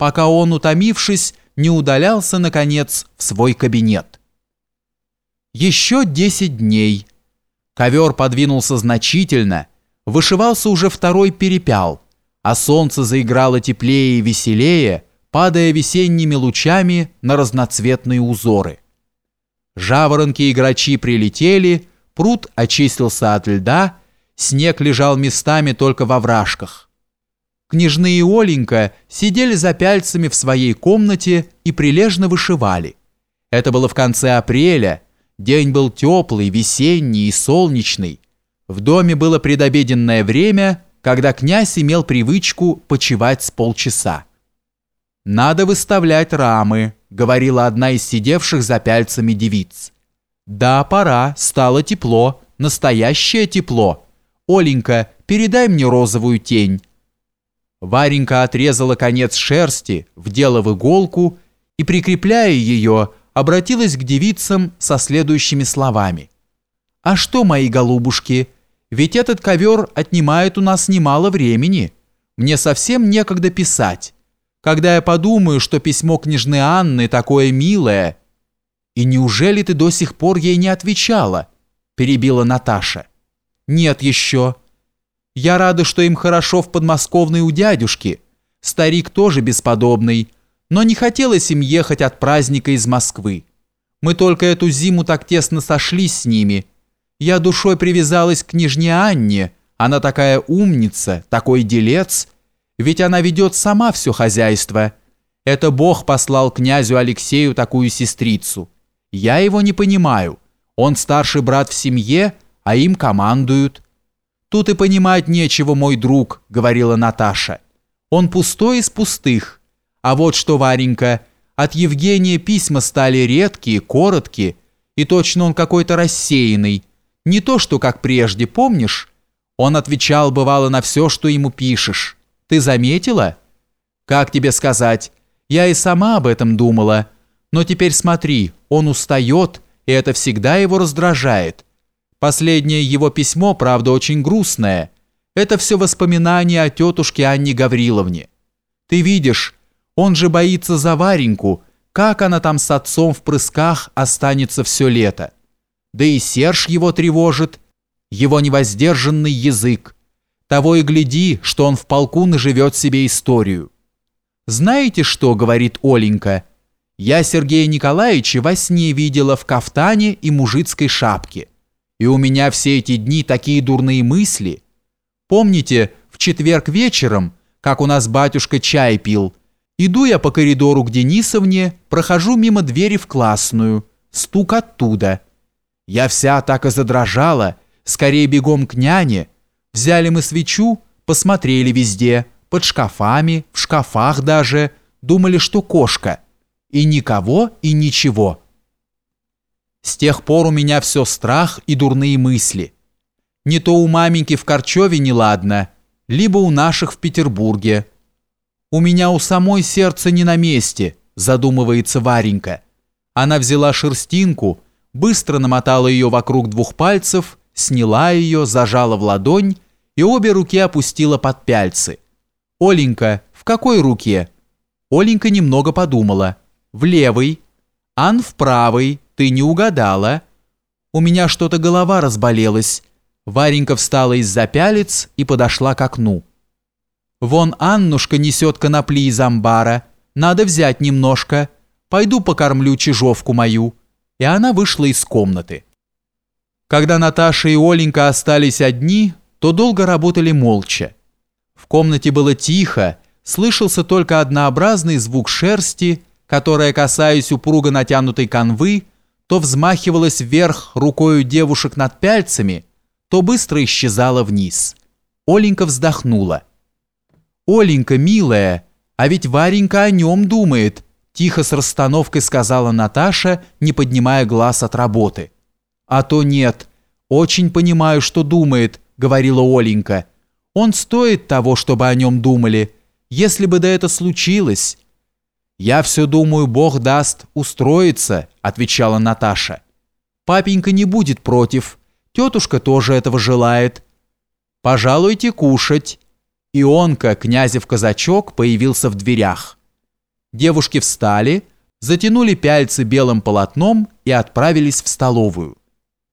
пока он, утомившись, не удалялся, наконец, в свой кабинет. Еще десять дней. Ковер подвинулся значительно, вышивался уже второй перепял, а солнце заиграло теплее и веселее, падая весенними лучами на разноцветные узоры. Жаворонки и грачи прилетели, пруд очистился от льда, снег лежал местами только во вражках. Княжны и Оленька сидели за пяльцами в своей комнате и прилежно вышивали. Это было в конце апреля, день был теплый, весенний и солнечный. В доме было предобеденное время, когда князь имел привычку почевать с полчаса. «Надо выставлять рамы», — говорила одна из сидевших за пяльцами девиц. «Да, пора, стало тепло, настоящее тепло. Оленька, передай мне розовую тень». Варенька отрезала конец шерсти, вдела в иголку и, прикрепляя ее, обратилась к девицам со следующими словами. «А что, мои голубушки, ведь этот ковер отнимает у нас немало времени. Мне совсем некогда писать. Когда я подумаю, что письмо княжны Анны такое милое...» «И неужели ты до сих пор ей не отвечала?» перебила Наташа. «Нет еще. Я рада, что им хорошо в подмосковной у дядюшки. Старик тоже бесподобный, но не хотелось им ехать от праздника из Москвы. Мы только эту зиму так тесно сошлись с ними. Я душой привязалась к княжне Анне, она такая умница, такой делец, ведь она ведет сама все хозяйство. Это Бог послал князю Алексею такую сестрицу. Я его не понимаю. Он старший брат в семье, а им командуют. «Тут и понимать нечего, мой друг», — говорила Наташа. «Он пустой из пустых. А вот что, Варенька, от Евгения письма стали редкие, короткие, и точно он какой-то рассеянный. Не то, что как прежде, помнишь? Он отвечал, бывало, на все, что ему пишешь. Ты заметила? Как тебе сказать? Я и сама об этом думала. Но теперь смотри, он устает, и это всегда его раздражает. Последнее его письмо, правда, очень грустное. Это все воспоминания о тетушке Анне Гавриловне. Ты видишь, он же боится за Вареньку, как она там с отцом в прысках останется все лето. Да и Серж его тревожит, его невоздержанный язык. Того и гляди, что он в полку наживет себе историю. «Знаете что?» — говорит Оленька. «Я Сергея Николаевича во сне видела в кафтане и мужицкой шапке. И у меня все эти дни такие дурные мысли. Помните, в четверг вечером, как у нас батюшка чай пил, иду я по коридору к Денисовне, прохожу мимо двери в классную, стук оттуда. Я вся так и задрожала, скорее бегом к няне. Взяли мы свечу, посмотрели везде, под шкафами, в шкафах даже, думали, что кошка. И никого, и ничего. С тех пор у меня все страх и дурные мысли. Не то у маменьки в Корчеве неладно, либо у наших в Петербурге. У меня у самой сердце не на месте, задумывается Варенька. Она взяла шерстинку, быстро намотала ее вокруг двух пальцев, сняла ее, зажала в ладонь и обе руки опустила под пяльцы. «Оленька, в какой руке?» Оленька немного подумала. «В левой». «Ан в правой», «Ты не угадала. У меня что-то голова разболелась». Варенька встала из-за пялец и подошла к окну. «Вон Аннушка несет конопли из амбара. Надо взять немножко. Пойду покормлю чижовку мою». И она вышла из комнаты. Когда Наташа и Оленька остались одни, то долго работали молча. В комнате было тихо, слышался только однообразный звук шерсти, которая, касаясь упруго натянутой канвы, то взмахивалась вверх рукою девушек над пяльцами, то быстро исчезала вниз. Оленька вздохнула. «Оленька, милая, а ведь Варенька о нем думает», тихо с расстановкой сказала Наташа, не поднимая глаз от работы. «А то нет. Очень понимаю, что думает», говорила Оленька. «Он стоит того, чтобы о нем думали. Если бы да это случилось, «Я все думаю, Бог даст устроиться», — отвечала Наташа. «Папенька не будет против. Тетушка тоже этого желает. Пожалуйте кушать». Ионка, князев казачок, появился в дверях. Девушки встали, затянули пяльцы белым полотном и отправились в столовую.